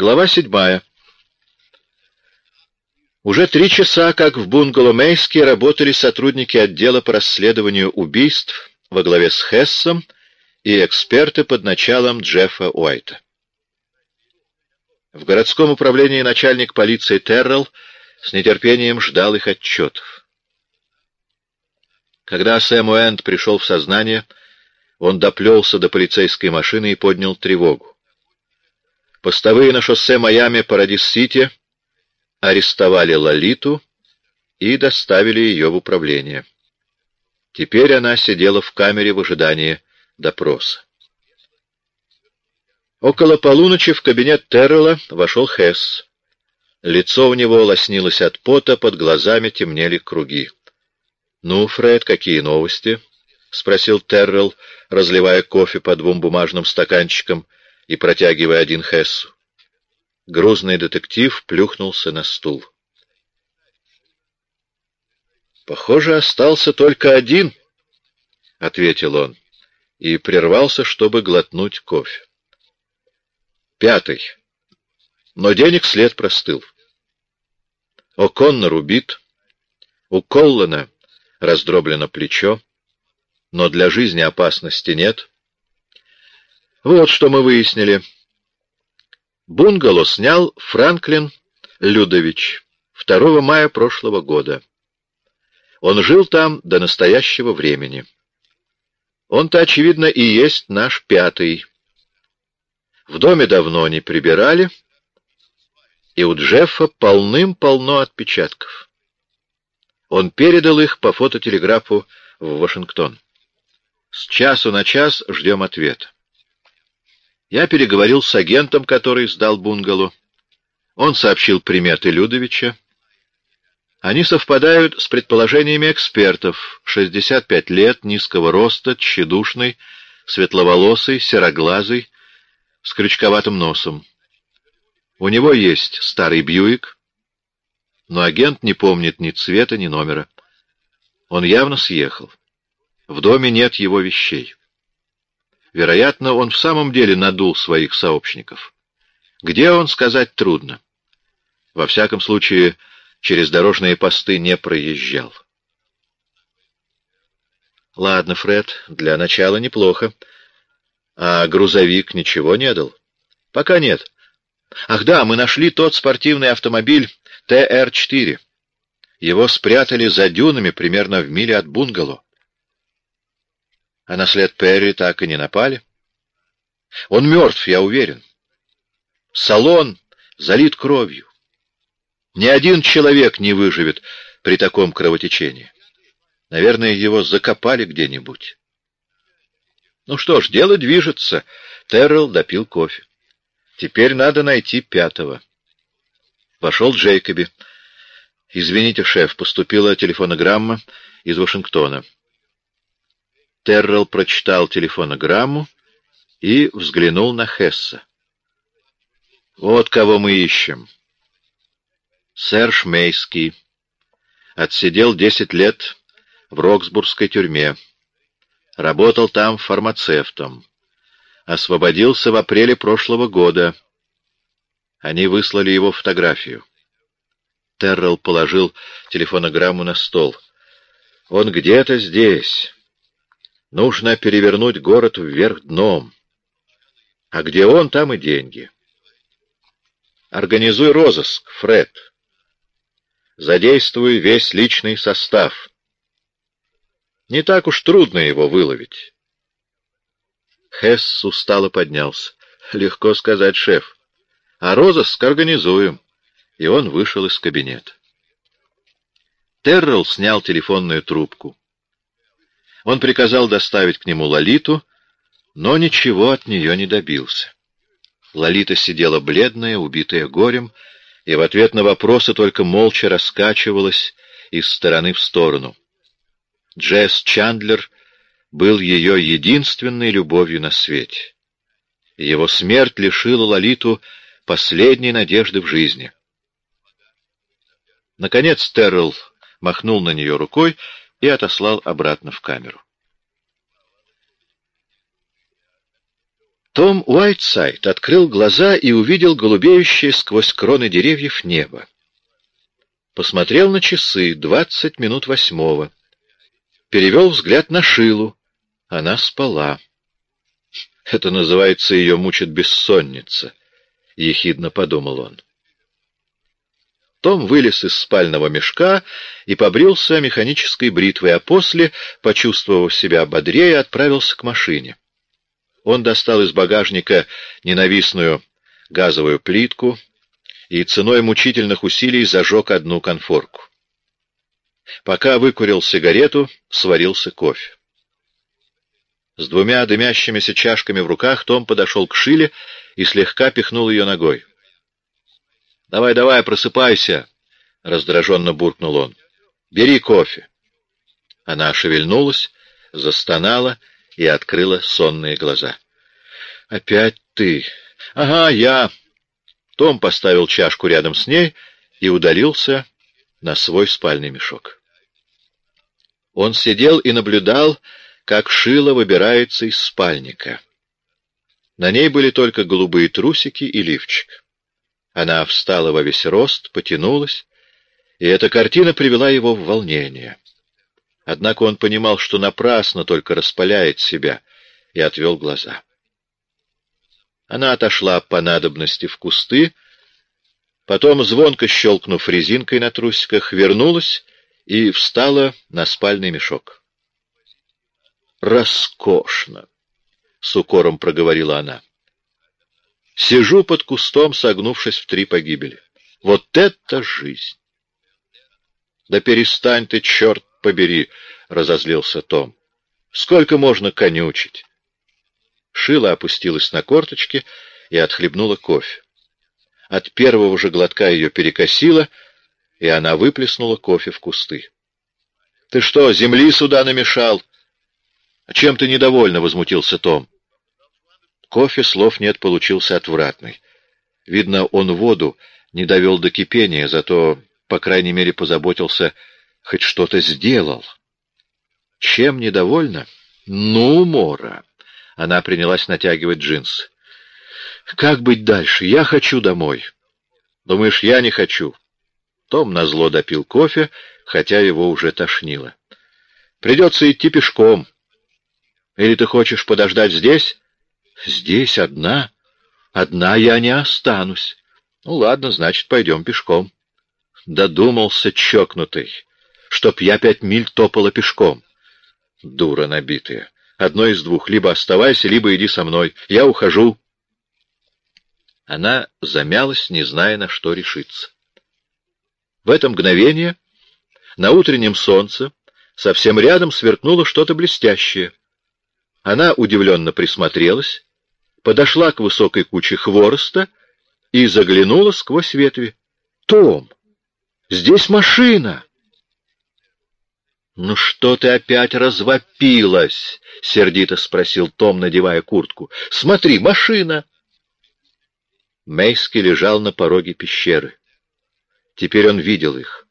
Глава седьмая. Уже три часа, как в бунгало Мейске работали сотрудники отдела по расследованию убийств во главе с Хессом и эксперты под началом Джеффа Уайта. В городском управлении начальник полиции Террелл с нетерпением ждал их отчетов. Когда Сэм Уэнд пришел в сознание, он доплелся до полицейской машины и поднял тревогу. Постовые на шоссе Майами Парадис-Сити арестовали Лолиту и доставили ее в управление. Теперь она сидела в камере в ожидании допроса. Около полуночи в кабинет Террелла вошел Хесс. Лицо у него лоснилось от пота, под глазами темнели круги. — Ну, Фред, какие новости? — спросил Террелл, разливая кофе по двум бумажным стаканчикам и протягивая один Хессу. Грузный детектив плюхнулся на стул. «Похоже, остался только один», — ответил он, и прервался, чтобы глотнуть кофе. «Пятый. Но денег след простыл. О'Коннор убит, у Коллана раздроблено плечо, но для жизни опасности нет. Вот что мы выяснили». Бунгало снял Франклин Людович 2 мая прошлого года. Он жил там до настоящего времени. Он-то, очевидно, и есть наш пятый. В доме давно не прибирали, и у Джеффа полным-полно отпечатков. Он передал их по фототелеграфу в Вашингтон. С часу на час ждем ответа. Я переговорил с агентом, который сдал бунгало. Он сообщил приметы Людовича. Они совпадают с предположениями экспертов. 65 лет, низкого роста, тщедушный, светловолосый, сероглазый, с крючковатым носом. У него есть старый Бьюик, но агент не помнит ни цвета, ни номера. Он явно съехал. В доме нет его вещей. Вероятно, он в самом деле надул своих сообщников. Где он, сказать трудно. Во всяком случае, через дорожные посты не проезжал. Ладно, Фред, для начала неплохо. А грузовик ничего не дал? Пока нет. Ах да, мы нашли тот спортивный автомобиль ТР-4. Его спрятали за дюнами примерно в миле от бунгало а на след Перри так и не напали. Он мертв, я уверен. Салон залит кровью. Ни один человек не выживет при таком кровотечении. Наверное, его закопали где-нибудь. Ну что ж, дело движется. Террell допил кофе. Теперь надо найти пятого. Вошел Джейкоби. «Извините, шеф, поступила телефонограмма из Вашингтона». Террелл прочитал телефонограмму и взглянул на Хесса. «Вот кого мы ищем. Сэр Мейский Отсидел десять лет в Роксбургской тюрьме. Работал там фармацевтом. Освободился в апреле прошлого года. Они выслали его фотографию. Террелл положил телефонограмму на стол. «Он где-то здесь». Нужно перевернуть город вверх дном. А где он, там и деньги. Организуй розыск, Фред. Задействуй весь личный состав. Не так уж трудно его выловить. Хесс устало поднялся. Легко сказать, шеф. А розыск организуем. И он вышел из кабинета. Террелл снял телефонную трубку. Он приказал доставить к нему Лолиту, но ничего от нее не добился. Лолита сидела бледная, убитая горем, и в ответ на вопросы только молча раскачивалась из стороны в сторону. Джесс Чандлер был ее единственной любовью на свете. Его смерть лишила Лолиту последней надежды в жизни. Наконец Террелл махнул на нее рукой и отослал обратно в камеру. Том Уайтсайд открыл глаза и увидел голубеющее сквозь кроны деревьев небо. Посмотрел на часы, двадцать минут восьмого. Перевел взгляд на Шилу. Она спала. Это называется, ее мучит бессонница, — ехидно подумал он. Том вылез из спального мешка и побрился механической бритвой, а после, почувствовав себя бодрее, отправился к машине. Он достал из багажника ненавистную газовую плитку и ценой мучительных усилий зажег одну конфорку. Пока выкурил сигарету, сварился кофе. С двумя дымящимися чашками в руках Том подошел к Шиле и слегка пихнул ее ногой. «Давай, давай, просыпайся!» — раздраженно буркнул он. «Бери кофе!» Она шевельнулась, застонала и открыла сонные глаза. «Опять ты!» «Ага, я!» Том поставил чашку рядом с ней и удалился на свой спальный мешок. Он сидел и наблюдал, как Шила выбирается из спальника. На ней были только голубые трусики и лифчик. Она встала во весь рост, потянулась, и эта картина привела его в волнение. Однако он понимал, что напрасно только распаляет себя, и отвел глаза. Она отошла по надобности в кусты, потом, звонко щелкнув резинкой на трусиках, вернулась и встала на спальный мешок. «Роскошно!» — с укором проговорила она. Сижу под кустом, согнувшись в три погибели. Вот это жизнь! Да перестань ты, черт побери, — разозлился Том. Сколько можно конючить? Шила опустилась на корточки и отхлебнула кофе. От первого же глотка ее перекосило, и она выплеснула кофе в кусты. — Ты что, земли сюда намешал? — Чем ты недовольна? — возмутился Том. Кофе, слов нет, получился отвратный. Видно, он воду не довел до кипения, зато, по крайней мере, позаботился, хоть что-то сделал. Чем недовольна? Ну, Мора. Она принялась натягивать джинсы. Как быть дальше? Я хочу домой. Думаешь, я не хочу? Том назло допил кофе, хотя его уже тошнило. Придется идти пешком. Или ты хочешь подождать здесь? Здесь одна? Одна я не останусь. Ну ладно, значит, пойдем пешком. Додумался чокнутый, чтоб я пять миль топала пешком. Дура набитая. Одно из двух. Либо оставайся, либо иди со мной. Я ухожу. Она замялась, не зная, на что решиться. В это мгновение на утреннем солнце совсем рядом сверкнуло что-то блестящее. Она удивленно присмотрелась, подошла к высокой куче хвороста и заглянула сквозь ветви. «Том, здесь машина!» «Ну что ты опять развопилась?» — сердито спросил Том, надевая куртку. «Смотри, машина!» Мейски лежал на пороге пещеры. Теперь он видел их.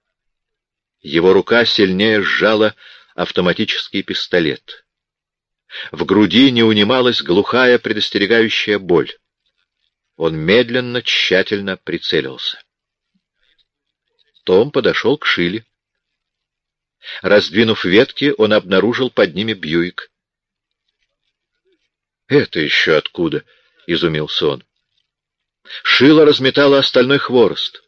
Его рука сильнее сжала автоматический пистолет. В груди не унималась глухая предостерегающая боль. Он медленно, тщательно прицелился. Том подошел к Шиле. Раздвинув ветки, он обнаружил под ними Бьюик. «Это еще откуда?» — изумился он. Шила разметала остальной хворост.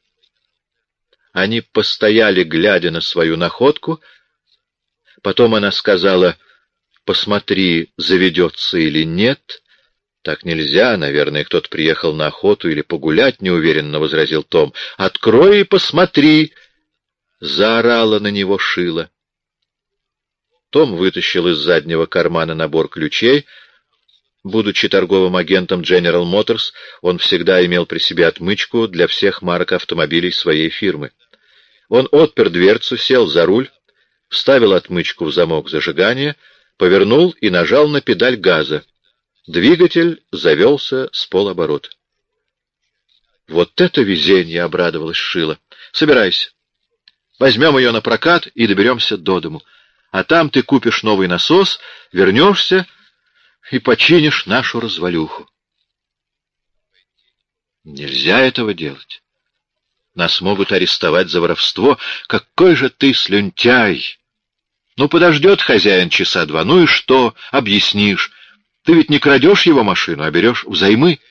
Они постояли, глядя на свою находку. Потом она сказала, «Посмотри, заведется или нет». «Так нельзя, наверное, кто-то приехал на охоту или погулять», — неуверенно возразил Том. «Открой и посмотри!» Заорала на него Шила. Том вытащил из заднего кармана набор ключей. Будучи торговым агентом General Motors, он всегда имел при себе отмычку для всех марок автомобилей своей фирмы. Он отпер дверцу, сел за руль, вставил отмычку в замок зажигания, повернул и нажал на педаль газа. Двигатель завелся с полоборота. «Вот это везение!» — обрадовалась Шила. «Собирайся. Возьмем ее на прокат и доберемся до дому. А там ты купишь новый насос, вернешься и починишь нашу развалюху». Нельзя этого делать. Нас могут арестовать за воровство. Какой же ты слюнтяй! Ну, подождет хозяин часа два. Ну и что? Объяснишь. Ты ведь не крадешь его машину, а берешь взаймы.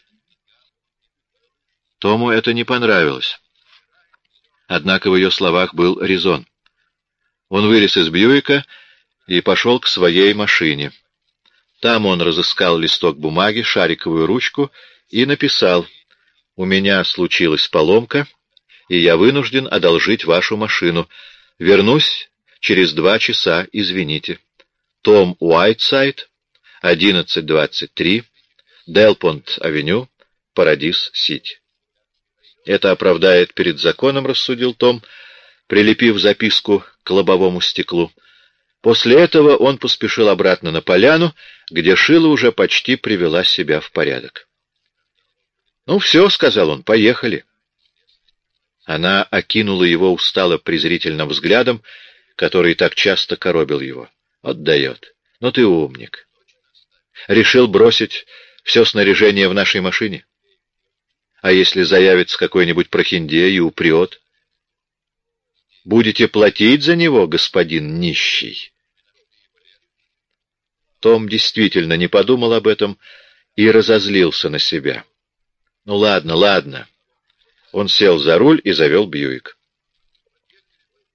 Тому это не понравилось. Однако в ее словах был резон. Он вылез из Бьюика и пошел к своей машине. Там он разыскал листок бумаги, шариковую ручку и написал «У меня случилась поломка, и я вынужден одолжить вашу машину. Вернусь через два часа, извините. Том Уайтсайд, 1123, Делпонт-авеню, Парадис-Сити». Это оправдает перед законом, рассудил Том, прилепив записку к лобовому стеклу. После этого он поспешил обратно на поляну, где Шила уже почти привела себя в порядок. «Ну все», — сказал он, — «поехали». Она окинула его устало презрительным взглядом, который так часто коробил его. «Отдает. Но ты умник. Решил бросить все снаряжение в нашей машине?» А если заявится какой-нибудь прохиндей и упрет? Будете платить за него, господин нищий? Том действительно не подумал об этом и разозлился на себя. Ну ладно, ладно. Он сел за руль и завел Бьюик.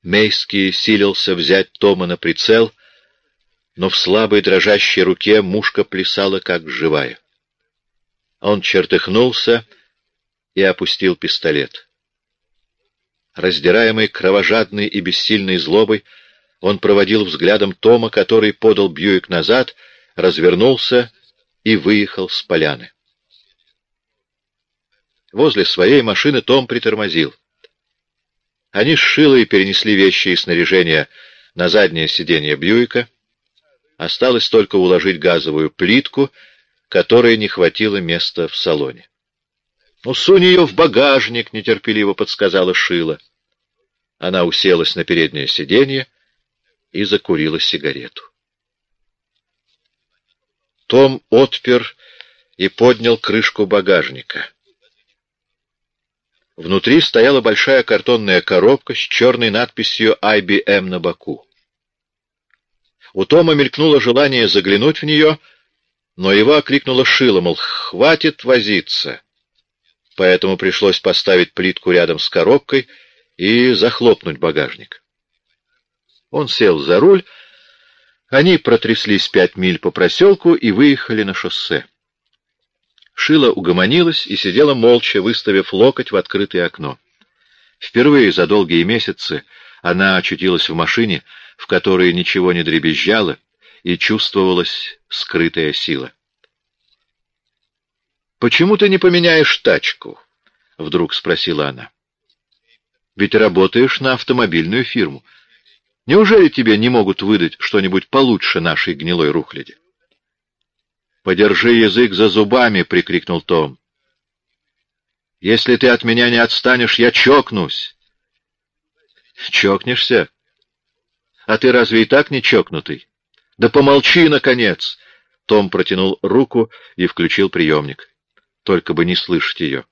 Мейский силился взять Тома на прицел, но в слабой дрожащей руке мушка плясала, как живая. Он чертыхнулся и опустил пистолет. Раздираемый кровожадной и бессильной злобой, он проводил взглядом Тома, который подал Бьюик назад, развернулся и выехал с поляны. Возле своей машины Том притормозил. Они с Шилой перенесли вещи и снаряжение на заднее сиденье Бьюика. Осталось только уложить газовую плитку, которой не хватило места в салоне. «Ну, сунь ее в багажник», — нетерпеливо подсказала Шила. Она уселась на переднее сиденье и закурила сигарету. Том отпер и поднял крышку багажника. Внутри стояла большая картонная коробка с черной надписью IBM на боку. У Тома мелькнуло желание заглянуть в нее, но его окликнула Шила, мол, хватит возиться поэтому пришлось поставить плитку рядом с коробкой и захлопнуть багажник. Он сел за руль, они протряслись пять миль по проселку и выехали на шоссе. Шила угомонилась и сидела молча, выставив локоть в открытое окно. Впервые за долгие месяцы она очутилась в машине, в которой ничего не дребезжало, и чувствовалась скрытая сила. «Почему ты не поменяешь тачку?» — вдруг спросила она. «Ведь работаешь на автомобильную фирму. Неужели тебе не могут выдать что-нибудь получше нашей гнилой рухляди?» «Подержи язык за зубами!» — прикрикнул Том. «Если ты от меня не отстанешь, я чокнусь!» «Чокнешься? А ты разве и так не чокнутый?» «Да помолчи, наконец!» Том протянул руку и включил приемник только бы не слышать ее.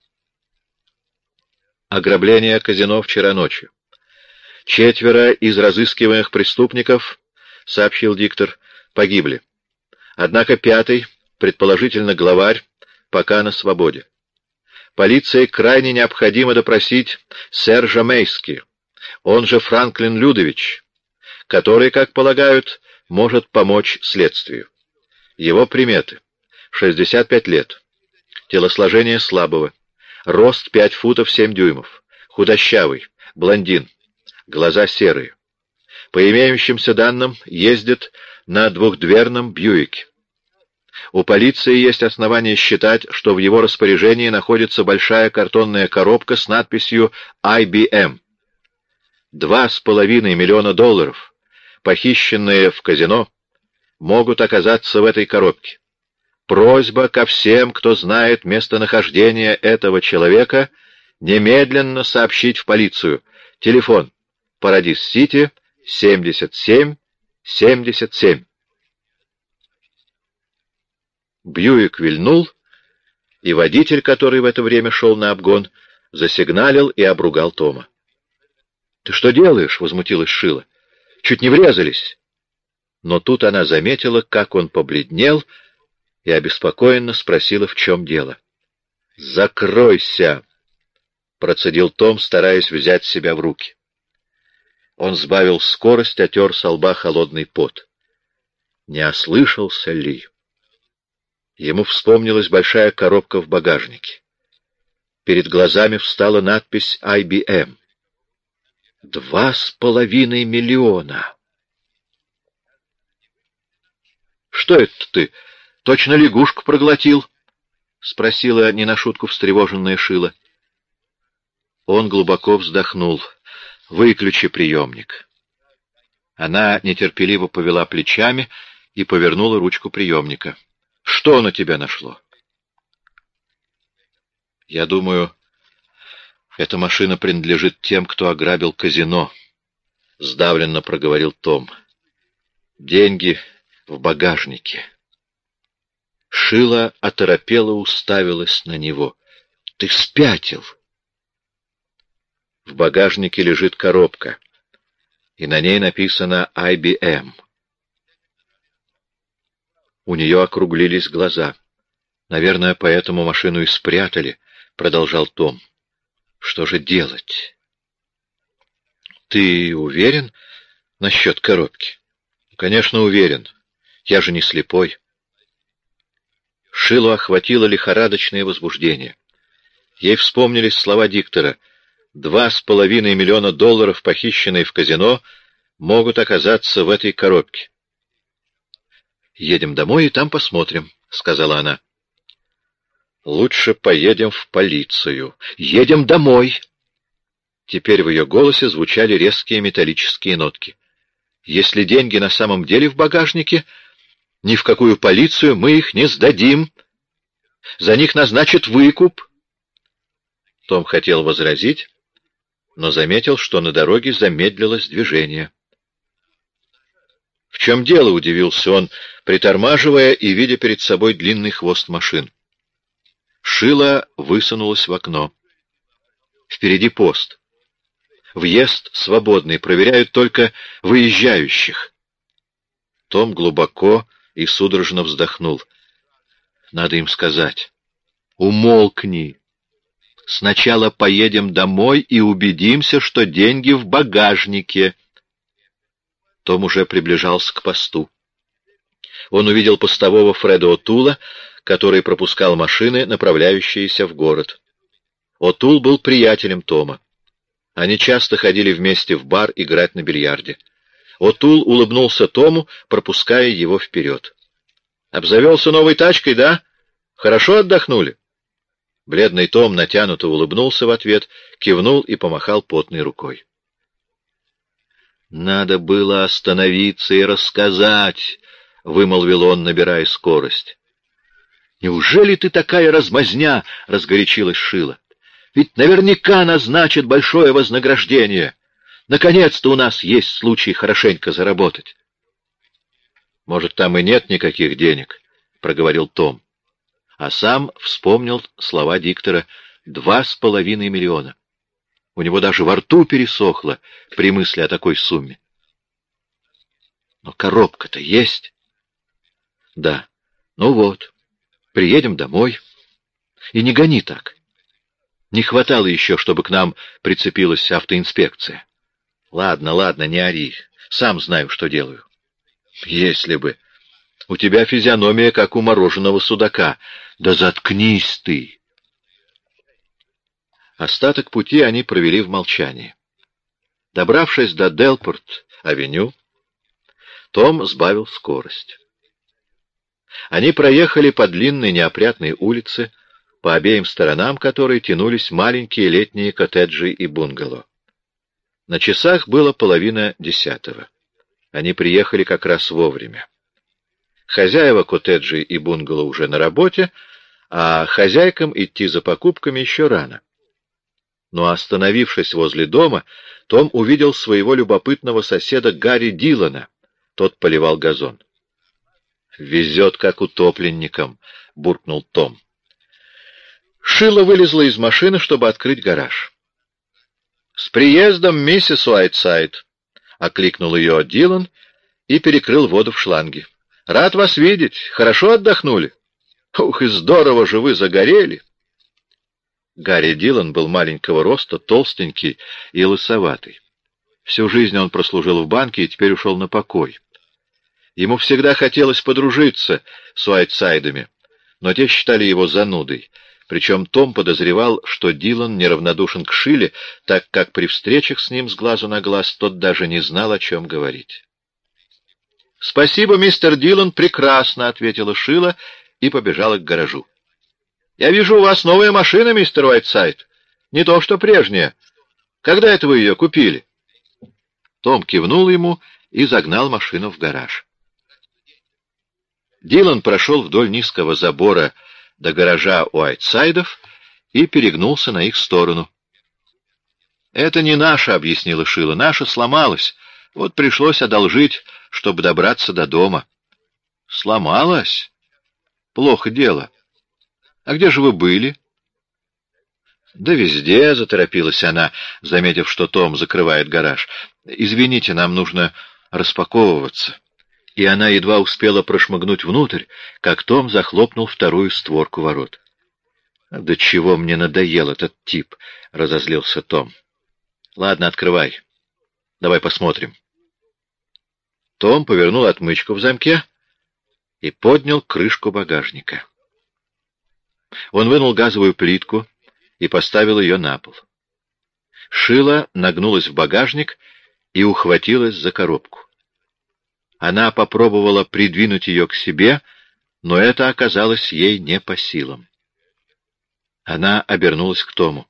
Ограбление казино вчера ночью. Четверо из разыскиваемых преступников, сообщил диктор, погибли. Однако пятый, предположительно главарь, пока на свободе. Полиции крайне необходимо допросить Сержа Мейски, он же Франклин Людович, который, как полагают, может помочь следствию. Его приметы. 65 лет. Телосложение слабого. Рост 5 футов 7 дюймов. Худощавый. Блондин. Глаза серые. По имеющимся данным, ездит на двухдверном Бьюике. У полиции есть основания считать, что в его распоряжении находится большая картонная коробка с надписью IBM. Два с половиной миллиона долларов, похищенные в казино, могут оказаться в этой коробке. Просьба ко всем, кто знает местонахождение этого человека, немедленно сообщить в полицию. Телефон. Парадис-Сити, 77-77. Бьюик вильнул и водитель, который в это время шел на обгон, засигналил и обругал Тома. — Ты что делаешь? — возмутилась Шила. — Чуть не врезались. Но тут она заметила, как он побледнел, и обеспокоенно спросила, в чем дело. — Закройся! — процедил Том, стараясь взять себя в руки. Он сбавил скорость, отер со лба холодный пот. Не ослышался ли? Ему вспомнилась большая коробка в багажнике. Перед глазами встала надпись IBM. Два с половиной миллиона. Что это ты? Точно лягушку проглотил? Спросила не на шутку встревоженная Шила. Он глубоко вздохнул. Выключи приемник. Она нетерпеливо повела плечами и повернула ручку приемника. Что на тебя нашло? Я думаю, эта машина принадлежит тем, кто ограбил казино, — сдавленно проговорил Том. Деньги в багажнике. Шила оторопела уставилась на него. — Ты спятил! В багажнике лежит коробка, и на ней написано IBM. У нее округлились глаза. Наверное, поэтому машину и спрятали, — продолжал Том. Что же делать? Ты уверен насчет коробки? Конечно, уверен. Я же не слепой. Шилу охватило лихорадочное возбуждение. Ей вспомнились слова диктора. Два с половиной миллиона долларов, похищенные в казино, могут оказаться в этой коробке. «Едем домой и там посмотрим», — сказала она. «Лучше поедем в полицию. Едем домой!» Теперь в ее голосе звучали резкие металлические нотки. «Если деньги на самом деле в багажнике, ни в какую полицию мы их не сдадим. За них назначат выкуп». Том хотел возразить, но заметил, что на дороге замедлилось движение. «В чем дело?» — удивился он, притормаживая и видя перед собой длинный хвост машин. Шила высунулась в окно. Впереди пост. Въезд свободный, проверяют только выезжающих. Том глубоко и судорожно вздохнул. Надо им сказать. Умолкни. Сначала поедем домой и убедимся, что деньги в багажнике. Том уже приближался к посту. Он увидел постового Фреда О'Тула, который пропускал машины, направляющиеся в город. О'Тул был приятелем Тома. Они часто ходили вместе в бар играть на бильярде. О'Тул улыбнулся Тому, пропуская его вперед. «Обзавелся новой тачкой, да? Хорошо отдохнули?» Бледный Том натянуто улыбнулся в ответ, кивнул и помахал потной рукой. «Надо было остановиться и рассказать», — вымолвил он, набирая скорость. «Неужели ты такая размазня?» — разгорячилась Шила. «Ведь наверняка назначат большое вознаграждение. Наконец-то у нас есть случай хорошенько заработать». «Может, там и нет никаких денег», — проговорил Том. А сам вспомнил слова диктора «два с половиной миллиона». У него даже во рту пересохло при мысли о такой сумме. Но коробка-то есть. Да. Ну вот. Приедем домой. И не гони так. Не хватало еще, чтобы к нам прицепилась автоинспекция. Ладно, ладно, не ори. Сам знаю, что делаю. Если бы. У тебя физиономия, как у мороженого судака. Да заткнись ты. Остаток пути они провели в молчании. Добравшись до Делпорт-авеню, Том сбавил скорость. Они проехали по длинной неопрятной улице, по обеим сторонам которой тянулись маленькие летние коттеджи и бунгало. На часах было половина десятого. Они приехали как раз вовремя. Хозяева коттеджей и бунгало уже на работе, а хозяйкам идти за покупками еще рано. Но остановившись возле дома, Том увидел своего любопытного соседа Гарри Дилана. Тот поливал газон. «Везет, как утопленникам», — буркнул Том. Шила вылезла из машины, чтобы открыть гараж. «С приездом, миссис Уайтсайд!» — окликнул ее Дилан и перекрыл воду в шланге. «Рад вас видеть. Хорошо отдохнули? Ух, и здорово же вы загорели!» Гарри Дилан был маленького роста, толстенький и лысоватый. Всю жизнь он прослужил в банке и теперь ушел на покой. Ему всегда хотелось подружиться с Уайтсайдами, но те считали его занудой. Причем Том подозревал, что Дилан неравнодушен к Шиле, так как при встречах с ним с глазу на глаз тот даже не знал, о чем говорить. «Спасибо, мистер Дилан, прекрасно», — ответила Шила и побежала к гаражу. «Я вижу, у вас новая машина, мистер Уайтсайд. Не то, что прежняя. Когда это вы ее купили?» Том кивнул ему и загнал машину в гараж. Дилан прошел вдоль низкого забора до гаража Уайтсайдов и перегнулся на их сторону. «Это не наша», — объяснила Шила. «Наша сломалась. Вот пришлось одолжить, чтобы добраться до дома». «Сломалась? Плохо дело. А где же вы были?» «Да везде», — заторопилась она, заметив, что Том закрывает гараж. «Извините, нам нужно распаковываться» и она едва успела прошмыгнуть внутрь, как Том захлопнул вторую створку ворот. «Да чего мне надоел этот тип!» — разозлился Том. «Ладно, открывай. Давай посмотрим». Том повернул отмычку в замке и поднял крышку багажника. Он вынул газовую плитку и поставил ее на пол. Шила нагнулась в багажник и ухватилась за коробку. Она попробовала придвинуть ее к себе, но это оказалось ей не по силам. Она обернулась к Тому.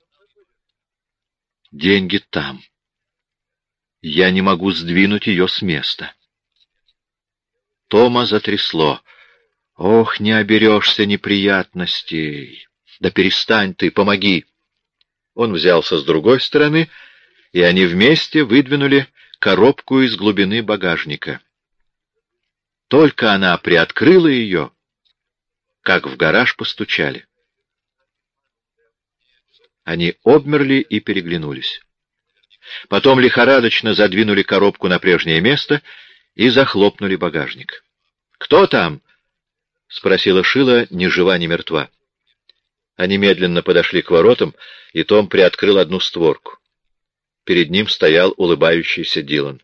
«Деньги там. Я не могу сдвинуть ее с места». Тома затрясло. «Ох, не оберешься неприятностей! Да перестань ты, помоги!» Он взялся с другой стороны, и они вместе выдвинули коробку из глубины багажника. Только она приоткрыла ее, как в гараж постучали. Они обмерли и переглянулись. Потом лихорадочно задвинули коробку на прежнее место и захлопнули багажник. «Кто там?» — спросила Шила, ни жива, ни мертва. Они медленно подошли к воротам, и Том приоткрыл одну створку. Перед ним стоял улыбающийся Дилан.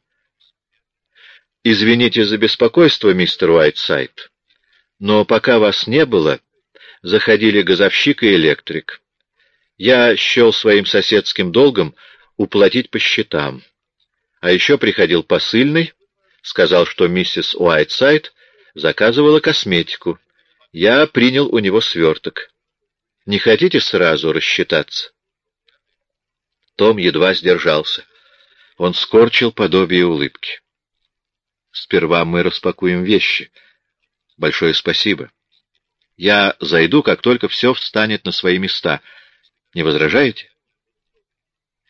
«Извините за беспокойство, мистер Уайтсайд, но пока вас не было, заходили газовщик и электрик. Я счел своим соседским долгом уплатить по счетам. А еще приходил посыльный, сказал, что миссис Уайтсайд заказывала косметику. Я принял у него сверток. Не хотите сразу рассчитаться?» Том едва сдержался. Он скорчил подобие улыбки. Сперва мы распакуем вещи. Большое спасибо. Я зайду, как только все встанет на свои места. Не возражаете?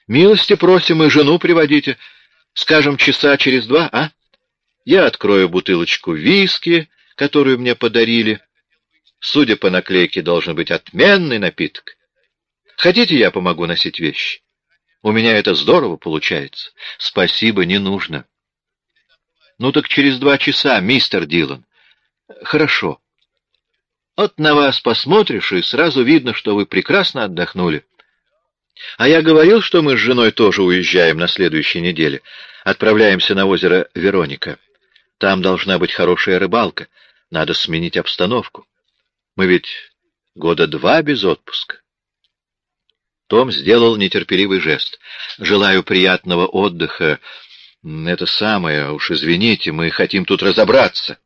Милости просим и жену приводите. Скажем, часа через два, а? Я открою бутылочку виски, которую мне подарили. Судя по наклейке, должен быть отменный напиток. Хотите, я помогу носить вещи? У меня это здорово получается. Спасибо, не нужно. Ну так через два часа, мистер Дилан. Хорошо. Вот на вас посмотришь, и сразу видно, что вы прекрасно отдохнули. А я говорил, что мы с женой тоже уезжаем на следующей неделе. Отправляемся на озеро Вероника. Там должна быть хорошая рыбалка. Надо сменить обстановку. Мы ведь года два без отпуска. Том сделал нетерпеливый жест. «Желаю приятного отдыха это самое, уж извините, мы хотим тут разобраться.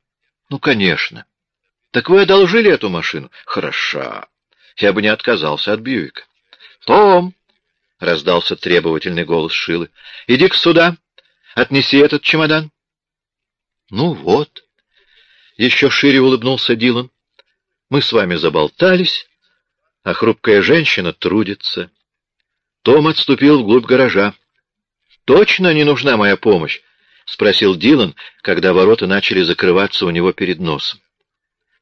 Ну, конечно. Так вы одолжили эту машину? Хороша. Я бы не отказался от Бьюика. Том, — раздался требовательный голос Шилы, — иди-ка сюда, отнеси этот чемодан. Ну вот. Еще шире улыбнулся Дилан. Мы с вами заболтались, а хрупкая женщина трудится. Том отступил вглубь гаража. «Точно не нужна моя помощь?» — спросил Дилан, когда ворота начали закрываться у него перед носом.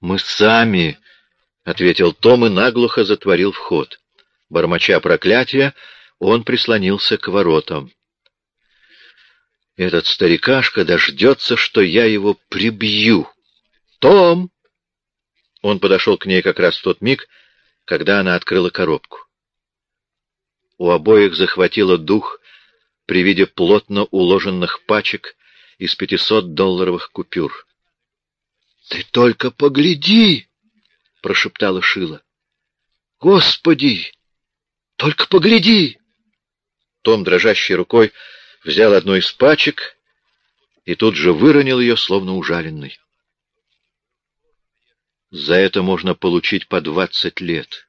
«Мы сами — ответил Том и наглухо затворил вход. Бормоча проклятия, он прислонился к воротам. «Этот старикашка дождется, что я его прибью!» «Том!» Он подошел к ней как раз в тот миг, когда она открыла коробку. У обоих захватило дух при виде плотно уложенных пачек из пятисот-долларовых купюр. — Ты только погляди! — прошептала Шила. — Господи! Только погляди! Том, дрожащей рукой, взял одну из пачек и тут же выронил ее, словно ужаленный. За это можно получить по двадцать лет.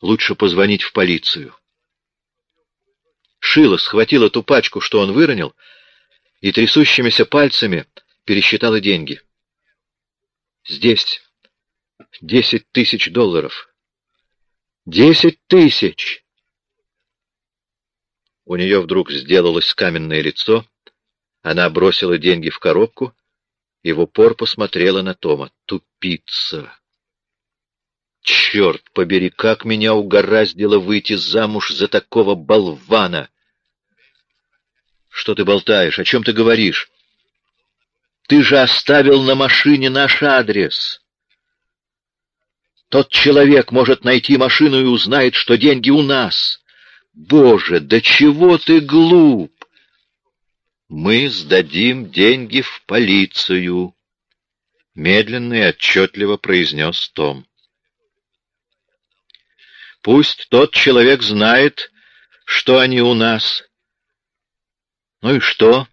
Лучше позвонить в полицию. Шила схватила ту пачку, что он выронил, и трясущимися пальцами пересчитала деньги. Здесь десять тысяч долларов. Десять тысяч! У нее вдруг сделалось каменное лицо, она бросила деньги в коробку и в упор посмотрела на Тома. Тупица! Черт побери, как меня угораздило выйти замуж за такого болвана! Что ты болтаешь? О чем ты говоришь? Ты же оставил на машине наш адрес. Тот человек может найти машину и узнает, что деньги у нас. Боже, да чего ты глуп! Мы сдадим деньги в полицию, медленно и отчетливо произнес Том. Пусть тот человек знает, что они у нас. Ну и что?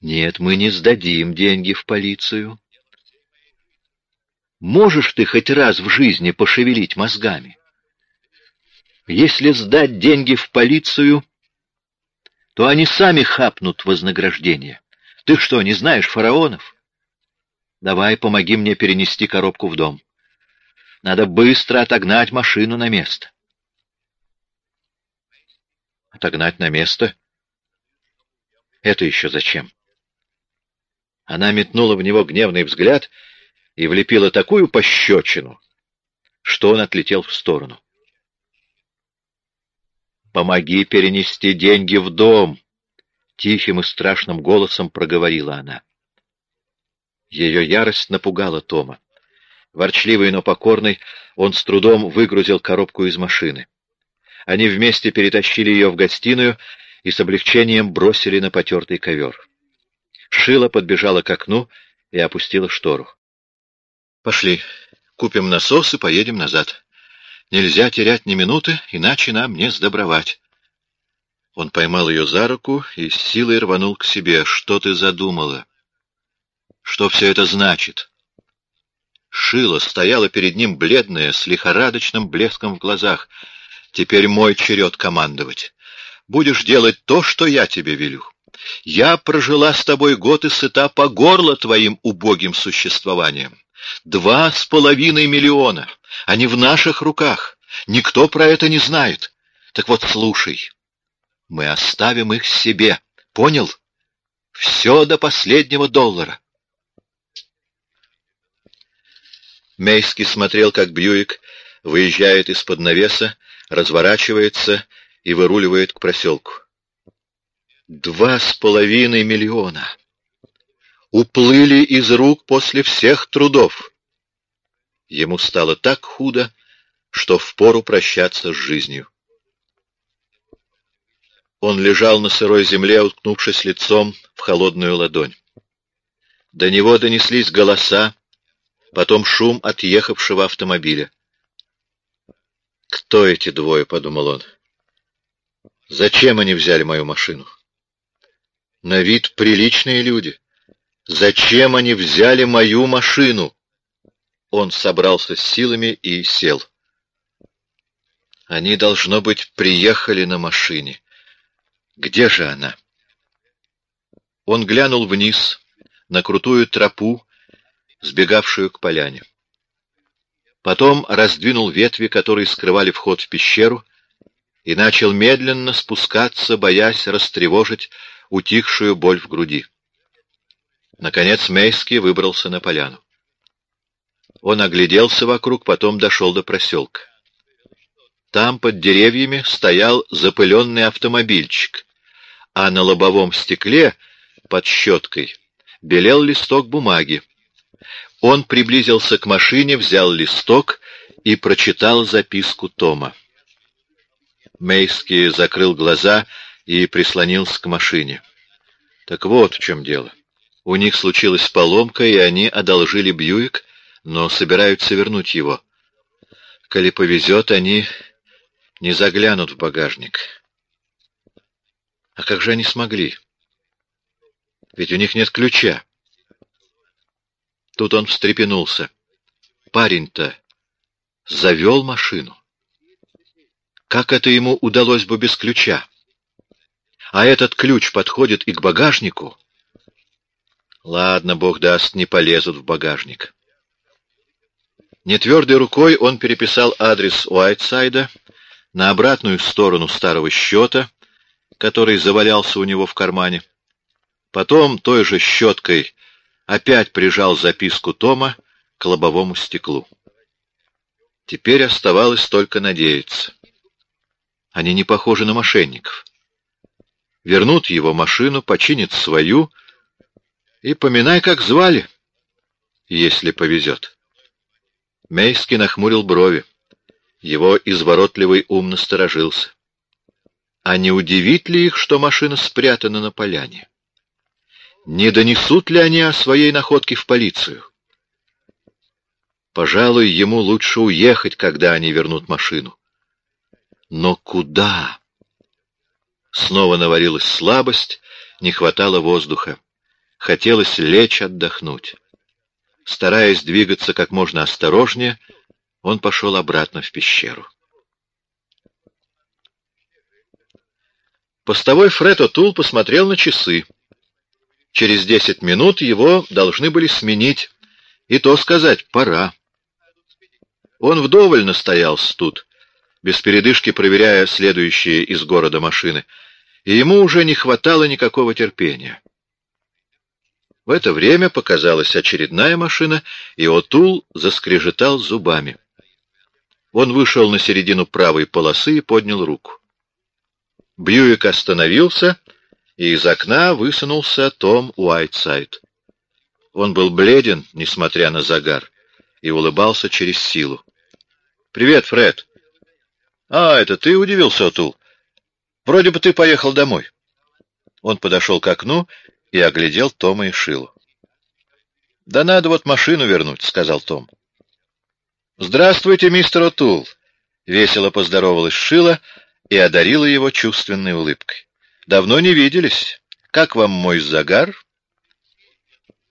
Нет, мы не сдадим деньги в полицию. Можешь ты хоть раз в жизни пошевелить мозгами? Если сдать деньги в полицию, то они сами хапнут вознаграждение. Ты что, не знаешь фараонов? Давай, помоги мне перенести коробку в дом. Надо быстро отогнать машину на место. Отогнать на место? Это еще зачем? Она метнула в него гневный взгляд и влепила такую пощечину, что он отлетел в сторону. «Помоги перенести деньги в дом!» — тихим и страшным голосом проговорила она. Ее ярость напугала Тома. Ворчливый, но покорный, он с трудом выгрузил коробку из машины. Они вместе перетащили ее в гостиную и с облегчением бросили на потертый ковер. Шила подбежала к окну и опустила штору. «Пошли, купим насос и поедем назад. Нельзя терять ни минуты, иначе нам не сдобровать. Он поймал ее за руку и с силой рванул к себе. Что ты задумала? Что все это значит? Шила стояла перед ним бледная, с лихорадочным блеском в глазах. Теперь мой черед командовать. Будешь делать то, что я тебе велю. Я прожила с тобой год и сыта по горло твоим убогим существованием. Два с половиной миллиона. Они в наших руках. Никто про это не знает. Так вот, слушай. Мы оставим их себе. Понял? Все до последнего доллара. Мейский смотрел, как Бьюик выезжает из-под навеса, разворачивается и выруливает к проселку. Два с половиной миллиона уплыли из рук после всех трудов. Ему стало так худо, что впору прощаться с жизнью. Он лежал на сырой земле, уткнувшись лицом в холодную ладонь. До него донеслись голоса, потом шум отъехавшего автомобиля. «Кто эти двое?» — подумал он. «Зачем они взяли мою машину?» «На вид приличные люди. Зачем они взяли мою машину?» Он собрался с силами и сел. Они, должно быть, приехали на машине. Где же она? Он глянул вниз, на крутую тропу, сбегавшую к поляне. Потом раздвинул ветви, которые скрывали вход в пещеру, и начал медленно спускаться, боясь растревожить утихшую боль в груди. Наконец Мейский выбрался на поляну. Он огляделся вокруг, потом дошел до проселка. Там под деревьями стоял запыленный автомобильчик, а на лобовом стекле под щеткой белел листок бумаги. Он приблизился к машине, взял листок и прочитал записку Тома. Мейский закрыл глаза и прислонился к машине. Так вот в чем дело. У них случилась поломка, и они одолжили Бьюик, но собираются вернуть его. Коли повезет, они не заглянут в багажник. А как же они смогли? Ведь у них нет ключа. Тут он встрепенулся. Парень-то завел машину. Как это ему удалось бы без ключа? А этот ключ подходит и к багажнику? Ладно, бог даст, не полезут в багажник. Нетвердой рукой он переписал адрес Уайтсайда на обратную сторону старого счета, который завалялся у него в кармане. Потом той же щеткой опять прижал записку Тома к лобовому стеклу. Теперь оставалось только надеяться. Они не похожи на мошенников. Вернут его машину, починят свою и поминай, как звали, если повезет. Мейский нахмурил брови. Его изворотливый ум насторожился. А не удивит ли их, что машина спрятана на поляне? Не донесут ли они о своей находке в полицию? Пожалуй, ему лучше уехать, когда они вернут машину. Но куда? Снова наварилась слабость, не хватало воздуха. Хотелось лечь отдохнуть. Стараясь двигаться как можно осторожнее, он пошел обратно в пещеру. Постовой Фред О'Тул посмотрел на часы. Через десять минут его должны были сменить, и то сказать «пора». Он вдоволь настоялся тут, без передышки проверяя следующие из города машины, и ему уже не хватало никакого терпения. В это время показалась очередная машина, и Отул заскрежетал зубами. Он вышел на середину правой полосы и поднял руку. Бьюик остановился и из окна высунулся Том Уайтсайд. Он был бледен, несмотря на загар, и улыбался через силу. «Привет, Фред!» «А, это ты удивился, Отул? Вроде бы ты поехал домой». Он подошел к окну и оглядел Тома и Шилу. «Да надо вот машину вернуть», — сказал Том. «Здравствуйте, мистер Отул!» — весело поздоровалась Шила и одарила его чувственной улыбкой. Давно не виделись. Как вам мой загар?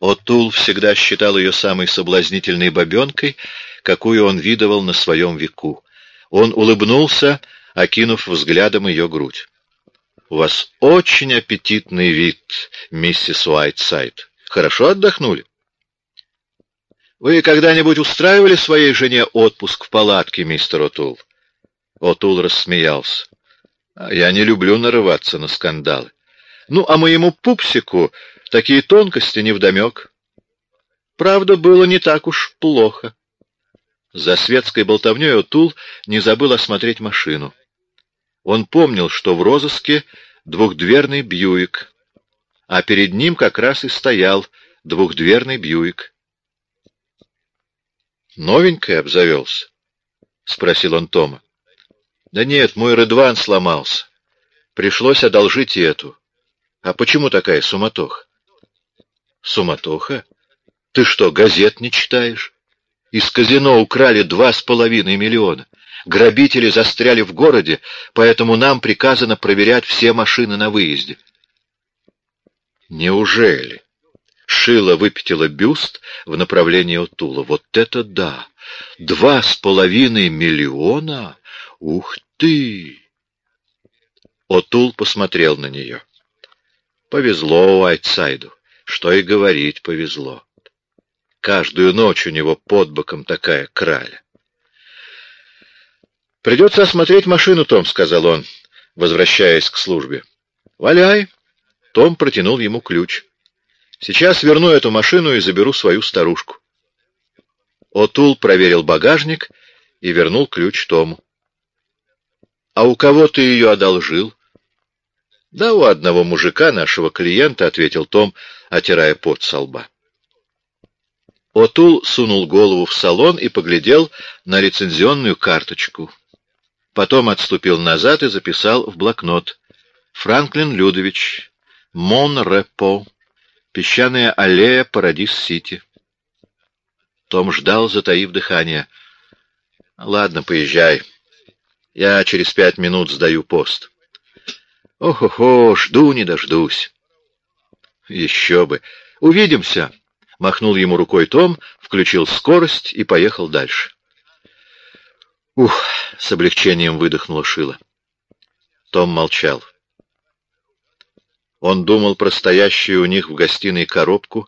Отул всегда считал ее самой соблазнительной бабенкой, какую он видывал на своем веку. Он улыбнулся, окинув взглядом ее грудь. — У вас очень аппетитный вид, миссис Уайтсайд. Хорошо отдохнули? — Вы когда-нибудь устраивали своей жене отпуск в палатке, мистер Отул? Отул рассмеялся. Я не люблю нарываться на скандалы. Ну, а моему пупсику такие тонкости невдомек. Правда, было не так уж плохо. За светской болтовней Утул не забыл осмотреть машину. Он помнил, что в розыске двухдверный Бьюик, а перед ним как раз и стоял двухдверный Бьюик. «Новенький обзавелся?» — спросил он Тома. Да нет, мой Редван сломался. Пришлось одолжить и эту. А почему такая суматоха? Суматоха? Ты что, газет не читаешь? Из казино украли два с половиной миллиона. Грабители застряли в городе, поэтому нам приказано проверять все машины на выезде. Неужели? Шила выпятила бюст в направлении Отула. Вот это да! Два с половиной миллиона? Ух ты! Отул посмотрел на нее. Повезло Уайтсайду. Что и говорить, повезло. Каждую ночь у него под боком такая краля. «Придется осмотреть машину, Том», — сказал он, возвращаясь к службе. «Валяй!» Том протянул ему ключ. «Сейчас верну эту машину и заберу свою старушку». Отул проверил багажник и вернул ключ Тому. «А у кого ты ее одолжил?» «Да у одного мужика, нашего клиента», — ответил Том, отирая пот со лба. Отул сунул голову в салон и поглядел на лицензионную карточку. Потом отступил назад и записал в блокнот. «Франклин Людович, Мон-Репо, песчаная аллея, Парадис-Сити». Том ждал, затаив дыхание. «Ладно, поезжай. Я через пять минут сдаю пост». «Ох-охо, жду не дождусь». «Еще бы. Увидимся». Махнул ему рукой Том, включил скорость и поехал дальше. «Ух!» — с облегчением выдохнула Шила. Том молчал. Он думал про стоящую у них в гостиной коробку,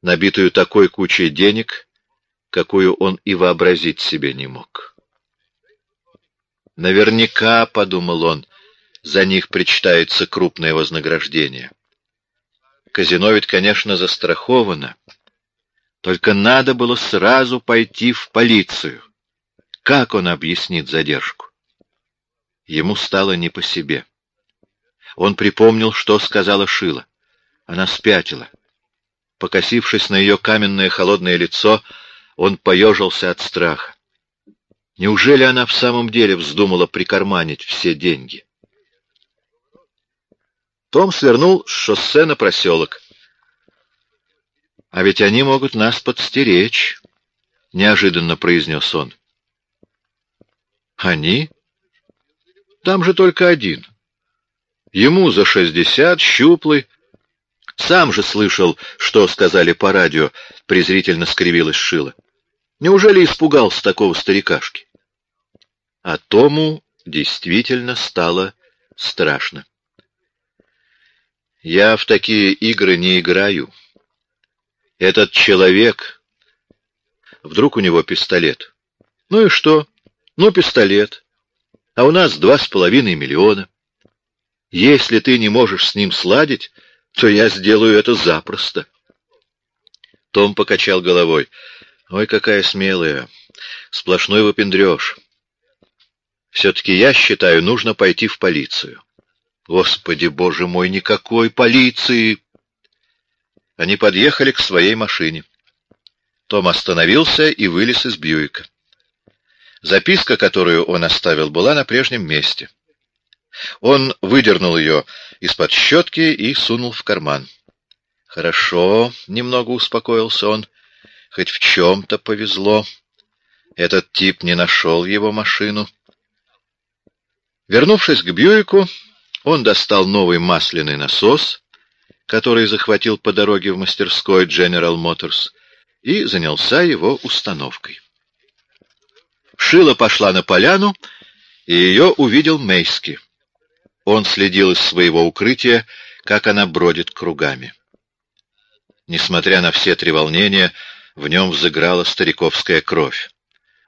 набитую такой кучей денег, какую он и вообразить себе не мог. Наверняка, — подумал он, — за них причитается крупное вознаграждение. Казино ведь, конечно, застраховано. Только надо было сразу пойти в полицию. Как он объяснит задержку? Ему стало не по себе. Он припомнил, что сказала Шила. Она спятила. Покосившись на ее каменное холодное лицо, он поежился от страха. Неужели она в самом деле вздумала прикарманить все деньги? Том свернул с шоссе на проселок. «А ведь они могут нас подстеречь», — неожиданно произнес он. «Они? Там же только один. Ему за шестьдесят, щуплый. Сам же слышал, что сказали по радио», — презрительно скривилась Шила. Неужели испугался такого старикашки? А Тому действительно стало страшно. Я в такие игры не играю. Этот человек... Вдруг у него пистолет. Ну и что? Ну, пистолет. А у нас два с половиной миллиона. Если ты не можешь с ним сладить, то я сделаю это запросто. Том покачал головой. Ой, какая смелая. Сплошной выпендреж. Все-таки я считаю, нужно пойти в полицию. Господи, боже мой, никакой полиции! Они подъехали к своей машине. Том остановился и вылез из Бьюика. Записка, которую он оставил, была на прежнем месте. Он выдернул ее из-под щетки и сунул в карман. «Хорошо», — немного успокоился он, Хоть в чем-то повезло. Этот тип не нашел его машину. Вернувшись к Бьюику, он достал новый масляный насос, который захватил по дороге в мастерской General Motors, и занялся его установкой. Шила пошла на поляну, и ее увидел Мейски. Он следил из своего укрытия, как она бродит кругами. Несмотря на все треволнения, в нем взыграла стариковская кровь.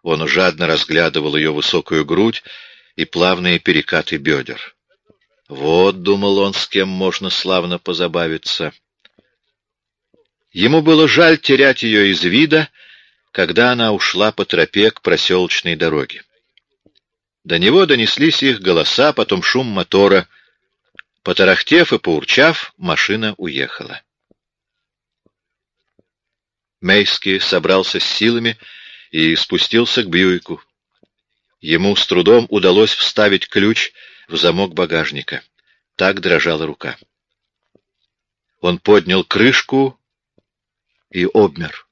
Он жадно разглядывал ее высокую грудь и плавные перекаты бедер. Вот, думал он, с кем можно славно позабавиться. Ему было жаль терять ее из вида, когда она ушла по тропе к проселочной дороге. До него донеслись их голоса, потом шум мотора. Потарахтев и поурчав, машина уехала. Мейски собрался с силами и спустился к Бьюику. Ему с трудом удалось вставить ключ в замок багажника. Так дрожала рука. Он поднял крышку и обмер.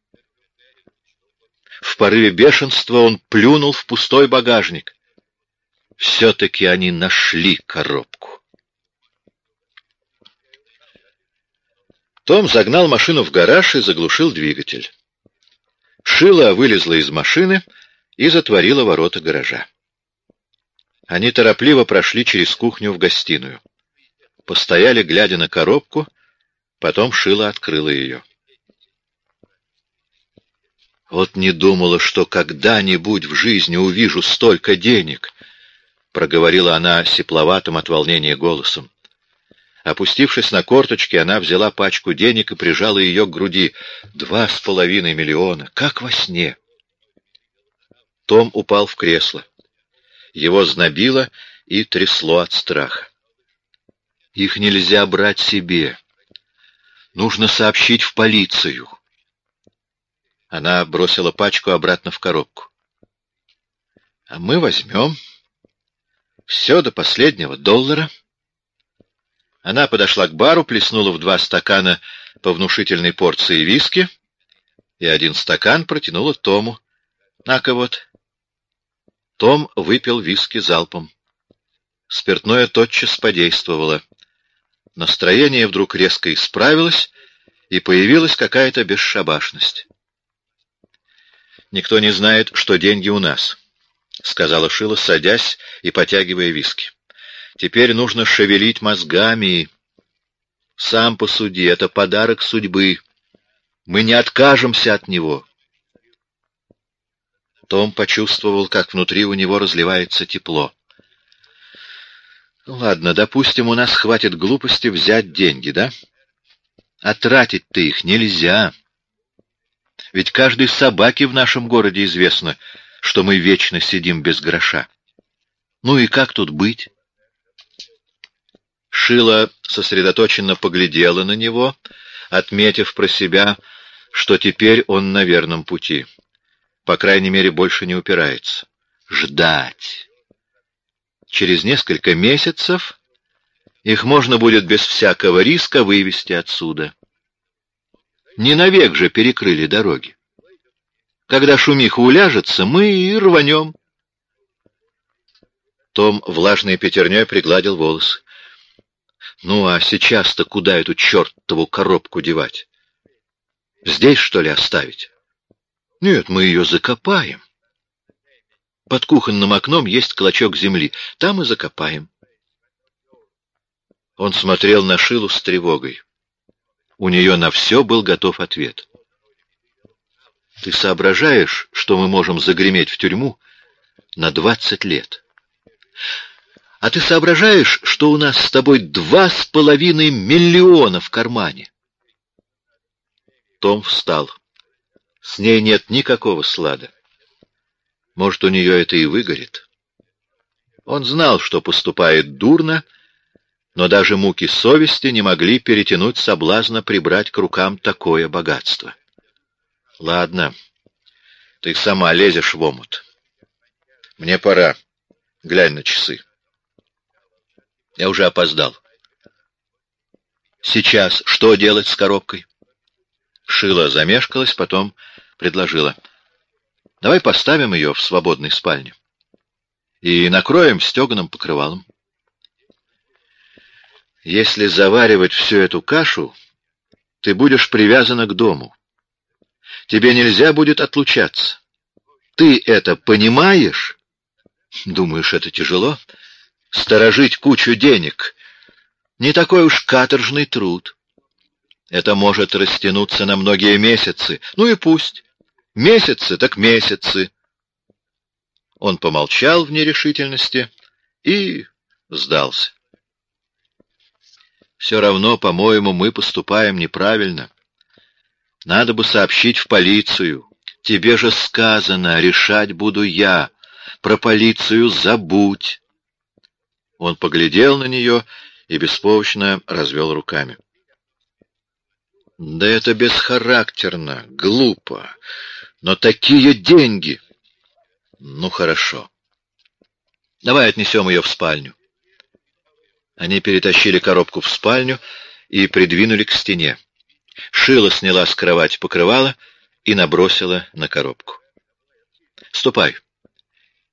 В порыве бешенства он плюнул в пустой багажник. Все-таки они нашли коробку. Том загнал машину в гараж и заглушил двигатель. Шила вылезла из машины и затворила ворота гаража. Они торопливо прошли через кухню в гостиную. Постояли, глядя на коробку, потом Шила открыла ее. «Вот не думала, что когда-нибудь в жизни увижу столько денег», — проговорила она сепловатым от волнения голосом. Опустившись на корточки, она взяла пачку денег и прижала ее к груди. Два с половиной миллиона, как во сне. Том упал в кресло. Его знобило и трясло от страха. Их нельзя брать себе. Нужно сообщить в полицию. Она бросила пачку обратно в коробку. А мы возьмем все до последнего доллара. Она подошла к бару, плеснула в два стакана по внушительной порции виски и один стакан протянула Тому. На-ка вот. Том выпил виски залпом. Спиртное тотчас подействовало. Настроение вдруг резко исправилось, и появилась какая-то бесшабашность. «Никто не знает, что деньги у нас», — сказала Шила, садясь и потягивая виски. «Теперь нужно шевелить мозгами. Сам посуди, это подарок судьбы. Мы не откажемся от него». Том почувствовал, как внутри у него разливается тепло. «Ладно, допустим, у нас хватит глупости взять деньги, да? А тратить-то их нельзя. Ведь каждой собаке в нашем городе известно, что мы вечно сидим без гроша. Ну и как тут быть?» Шила сосредоточенно поглядела на него, отметив про себя, что теперь он на верном пути. По крайней мере, больше не упирается. Ждать. Через несколько месяцев их можно будет без всякого риска вывести отсюда. Не навек же перекрыли дороги. Когда шумиха уляжется, мы и рванем. Том влажной пятерней пригладил волосы. Ну а сейчас-то куда эту чертову коробку девать? Здесь, что ли, оставить? Нет, мы ее закопаем. Под кухонным окном есть клочок земли. Там и закопаем. Он смотрел на Шилу с тревогой. У нее на все был готов ответ. Ты соображаешь, что мы можем загреметь в тюрьму на двадцать лет? А ты соображаешь, что у нас с тобой два с половиной миллиона в кармане? Том встал. С ней нет никакого слада. Может, у нее это и выгорит. Он знал, что поступает дурно, но даже муки совести не могли перетянуть соблазна прибрать к рукам такое богатство. Ладно, ты сама лезешь в омут. Мне пора. Глянь на часы. Я уже опоздал. Сейчас что делать с коробкой? Шила замешкалась, потом предложила. Давай поставим ее в свободной спальне и накроем стеганым покрывалом. Если заваривать всю эту кашу, ты будешь привязана к дому. Тебе нельзя будет отлучаться. Ты это понимаешь? Думаешь, это тяжело? Сторожить кучу денег — не такой уж каторжный труд. Это может растянуться на многие месяцы. Ну и пусть. Месяцы так месяцы. Он помолчал в нерешительности и сдался. Все равно, по-моему, мы поступаем неправильно. Надо бы сообщить в полицию. Тебе же сказано, решать буду я. Про полицию забудь. Он поглядел на нее и беспомощно развел руками. Да это бесхарактерно, глупо. Но такие деньги! Ну, хорошо. Давай отнесем ее в спальню. Они перетащили коробку в спальню и придвинули к стене. Шила сняла с кровати покрывало и набросила на коробку. «Ступай.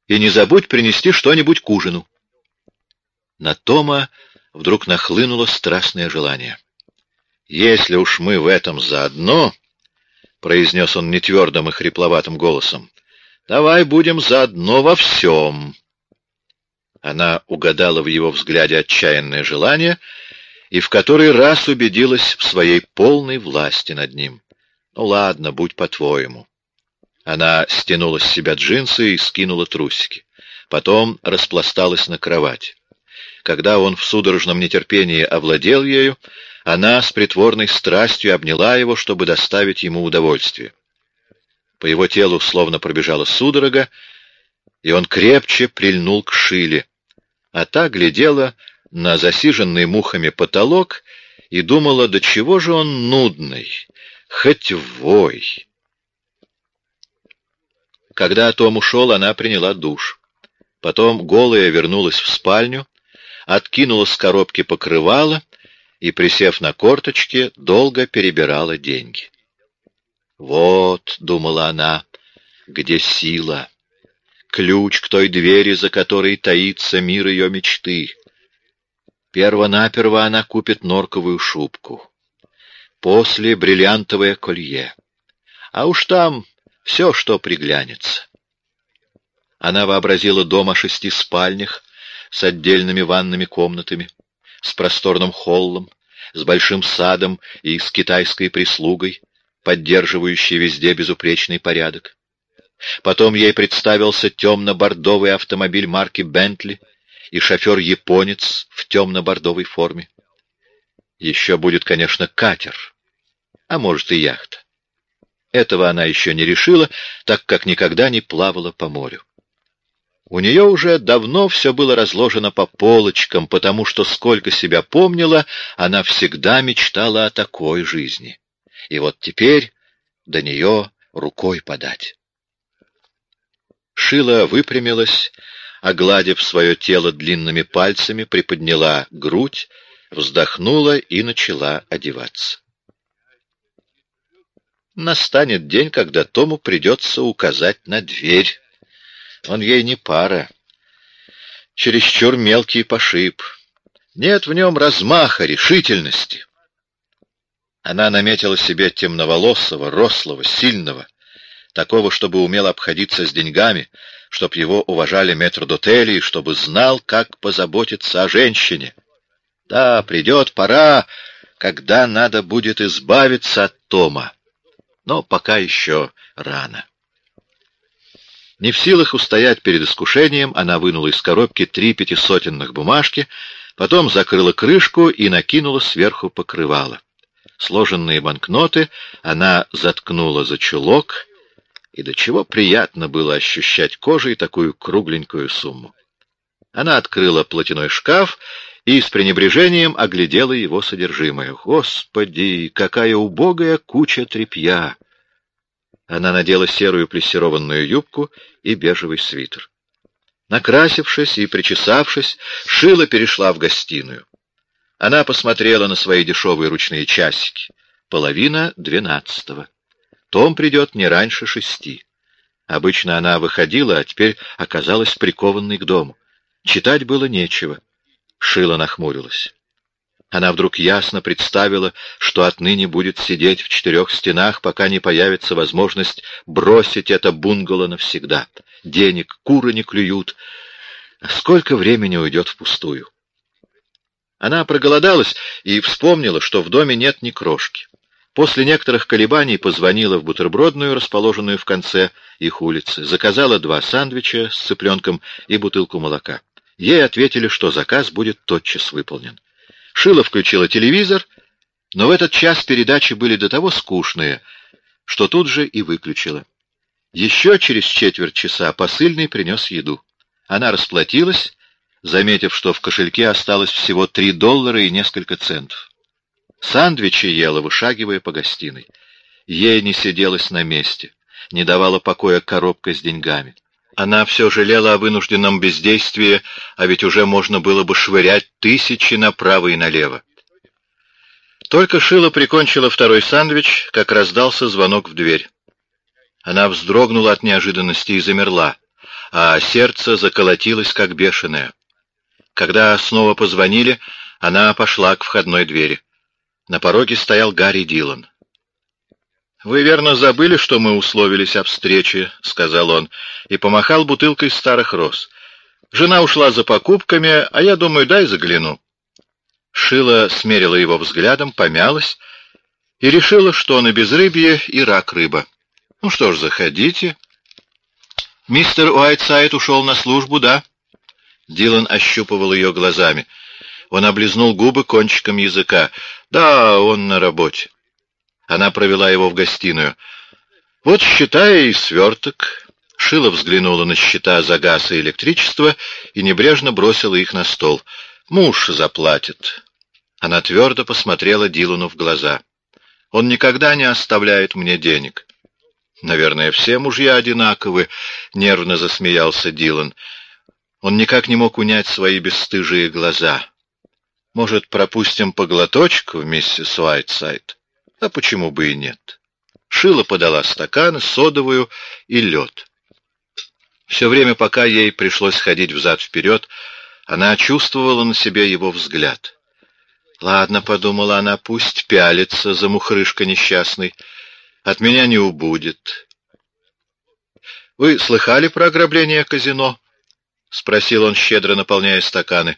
И не забудь принести что-нибудь к ужину». На Тома вдруг нахлынуло страстное желание. «Если уж мы в этом заодно, — произнес он нетвердым и хрипловатым голосом, — давай будем заодно во всем». Она угадала в его взгляде отчаянное желание и в который раз убедилась в своей полной власти над ним. «Ну ладно, будь по-твоему». Она стянула с себя джинсы и скинула трусики. Потом распласталась на кровать. Когда он в судорожном нетерпении овладел ею, она с притворной страстью обняла его, чтобы доставить ему удовольствие. По его телу словно пробежала судорога, и он крепче прильнул к Шиле, а та глядела на засиженный мухами потолок и думала, до чего же он нудный, хоть вой. Когда Том ушел, она приняла душ. Потом голая вернулась в спальню, откинула с коробки покрывало и, присев на корточки, долго перебирала деньги. «Вот», — думала она, — «где сила, ключ к той двери, за которой таится мир ее мечты. Первонаперво она купит норковую шубку, после — бриллиантовое колье, а уж там все, что приглянется». Она вообразила дом о шести спальнях с отдельными ванными комнатами, с просторным холлом, с большим садом и с китайской прислугой, поддерживающей везде безупречный порядок. Потом ей представился темно-бордовый автомобиль марки «Бентли» и шофер-японец в темно-бордовой форме. Еще будет, конечно, катер, а может и яхта. Этого она еще не решила, так как никогда не плавала по морю. У нее уже давно все было разложено по полочкам, потому что, сколько себя помнила, она всегда мечтала о такой жизни. И вот теперь до нее рукой подать. Шила выпрямилась, огладив свое тело длинными пальцами, приподняла грудь, вздохнула и начала одеваться. Настанет день, когда Тому придется указать на дверь, он ей не пара. Чересчур мелкий пошиб. Нет в нем размаха, решительности. Она наметила себе темноволосого, рослого, сильного, такого, чтобы умел обходиться с деньгами, чтоб его уважали метрдотели и чтобы знал, как позаботиться о женщине. Да, придет пора, когда надо будет избавиться от Тома, но пока еще рано. Не в силах устоять перед искушением, она вынула из коробки три пятисотенных бумажки, потом закрыла крышку и накинула сверху покрывало. Сложенные банкноты она заткнула за чулок, и до чего приятно было ощущать кожей такую кругленькую сумму. Она открыла платяной шкаф и с пренебрежением оглядела его содержимое. Господи, какая убогая куча тряпья! Она надела серую плессированную юбку и бежевый свитер. Накрасившись и причесавшись, Шила перешла в гостиную. Она посмотрела на свои дешевые ручные часики. Половина двенадцатого. Том придет не раньше шести. Обычно она выходила, а теперь оказалась прикованной к дому. Читать было нечего. Шила нахмурилась. Она вдруг ясно представила, что отныне будет сидеть в четырех стенах, пока не появится возможность бросить это бунгало навсегда. Денег куры не клюют. Сколько времени уйдет впустую? Она проголодалась и вспомнила, что в доме нет ни крошки. После некоторых колебаний позвонила в бутербродную, расположенную в конце их улицы, заказала два сандвича с цыпленком и бутылку молока. Ей ответили, что заказ будет тотчас выполнен. Шила включила телевизор, но в этот час передачи были до того скучные, что тут же и выключила. Еще через четверть часа посыльный принес еду. Она расплатилась, заметив, что в кошельке осталось всего три доллара и несколько центов. Сандвичи ела, вышагивая по гостиной. Ей не сиделось на месте, не давала покоя коробка с деньгами. Она все жалела о вынужденном бездействии, а ведь уже можно было бы швырять тысячи направо и налево. Только Шила прикончила второй сандвич, как раздался звонок в дверь. Она вздрогнула от неожиданности и замерла, а сердце заколотилось, как бешеное. Когда снова позвонили, она пошла к входной двери. На пороге стоял Гарри Дилан. «Вы верно забыли, что мы условились о встрече», — сказал он, и помахал бутылкой старых роз. «Жена ушла за покупками, а я думаю, дай загляну». Шила смерила его взглядом, помялась и решила, что и безрыбье, и рак рыба. «Ну что ж, заходите». «Мистер Уайтсайд ушел на службу, да?» Дилан ощупывал ее глазами. Он облизнул губы кончиком языка. «Да, он на работе». Она провела его в гостиную. «Вот, считай, сверток». Шила взглянула на счета за газ и электричество и небрежно бросила их на стол. «Муж заплатит». Она твердо посмотрела Дилану в глаза. «Он никогда не оставляет мне денег». «Наверное, все мужья одинаковы», — нервно засмеялся Дилан. Он никак не мог унять свои бесстыжие глаза. «Может, пропустим по глоточку, миссис Уайтсайд? А почему бы и нет?» Шила подала стаканы, содовую и лед. Все время, пока ей пришлось ходить взад-вперед, она чувствовала на себе его взгляд. «Ладно», — подумала она, — «пусть пялится, замухрышка несчастный. От меня не убудет». «Вы слыхали про ограбление казино?» — спросил он, щедро наполняя стаканы.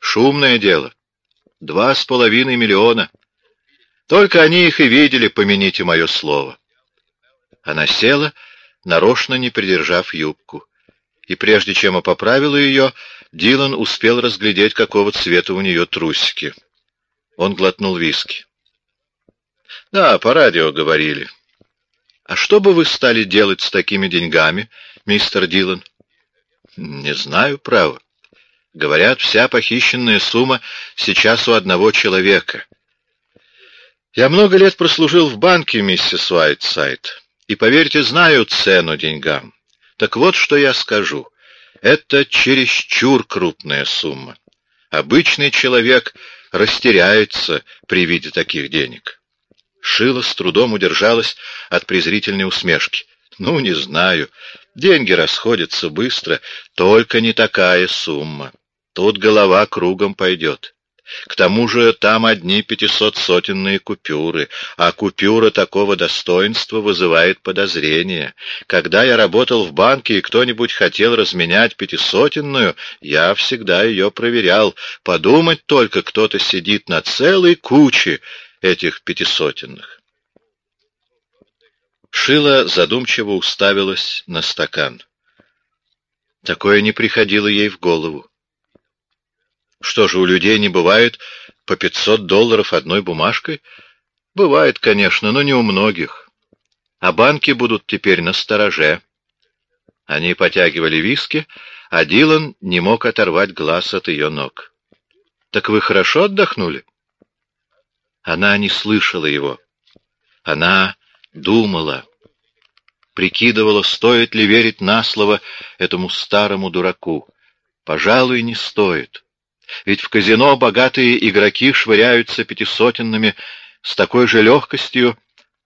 «Шумное дело. Два с половиной миллиона. Только они их и видели, помяните мое слово». Она села нарочно не придержав юбку. И прежде чем он поправила ее, Дилан успел разглядеть, какого цвета у нее трусики. Он глотнул виски. «Да, по радио говорили. А что бы вы стали делать с такими деньгами, мистер Дилан?» «Не знаю, право. Говорят, вся похищенная сумма сейчас у одного человека». «Я много лет прослужил в банке, миссис Уайтсайд. И, поверьте, знаю цену деньгам. Так вот, что я скажу. Это чересчур крупная сумма. Обычный человек растеряется при виде таких денег. Шила с трудом удержалась от презрительной усмешки. Ну, не знаю. Деньги расходятся быстро, только не такая сумма. Тут голова кругом пойдет. К тому же там одни пятисотсотенные купюры, а купюра такого достоинства вызывает подозрение. Когда я работал в банке и кто-нибудь хотел разменять пятисотенную, я всегда ее проверял. Подумать только, кто-то сидит на целой куче этих пятисотенных. Шила задумчиво уставилась на стакан. Такое не приходило ей в голову. Что же, у людей не бывает по пятьсот долларов одной бумажкой? Бывает, конечно, но не у многих. А банки будут теперь на стороже. Они потягивали виски, а Дилан не мог оторвать глаз от ее ног. «Так вы хорошо отдохнули?» Она не слышала его. Она думала, прикидывала, стоит ли верить на слово этому старому дураку. Пожалуй, не стоит. Ведь в казино богатые игроки швыряются пятисотенными с такой же легкостью,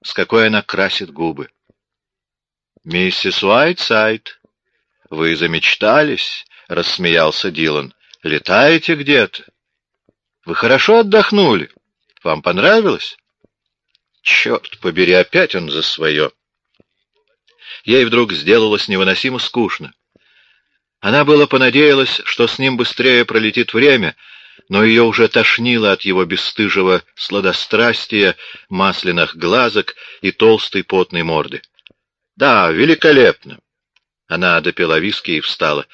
с какой она красит губы. «Миссис Уайтсайд, вы замечтались?» — рассмеялся Дилан. «Летаете где-то? Вы хорошо отдохнули? Вам понравилось?» «Черт побери, опять он за свое!» Ей вдруг сделалось невыносимо скучно. Она было понадеялась, что с ним быстрее пролетит время, но ее уже тошнило от его бесстыжего сладострастия, масляных глазок и толстой потной морды. «Да, великолепно!» Она допила виски и встала.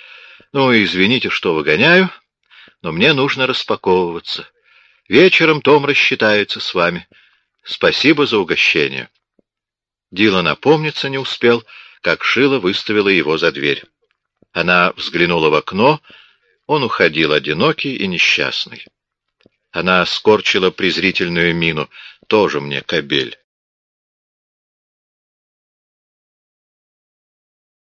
«Ну, извините, что выгоняю, но мне нужно распаковываться. Вечером Том рассчитается с вами. Спасибо за угощение». Дилан опомниться не успел, как Шила выставила его за дверь. Она взглянула в окно, он уходил одинокий и несчастный. Она скорчила презрительную мину, тоже мне кобель.